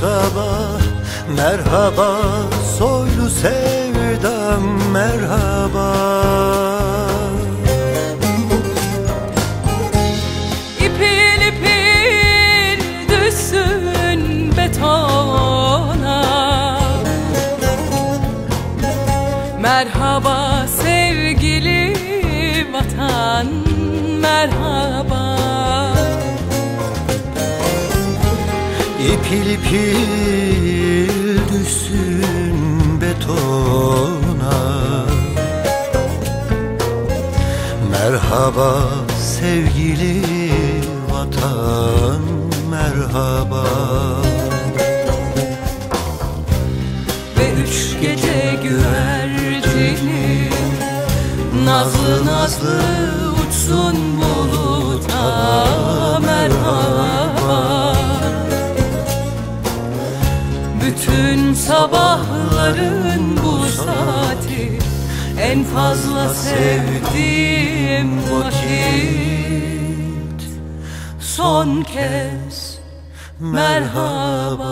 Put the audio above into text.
sabah Merhaba soylu sevdam merhaba. İpil ipil düşsün betona. Merhaba sevgili vatan merhaba İpil ipil düşsün betona. Merhaba sevgili vatan merhaba. Ve üç gece güvercini Nazlı nazlı uçsun buluta Bütün sabahların bu saati En fazla sevdiğim vakit. Son kez merhaba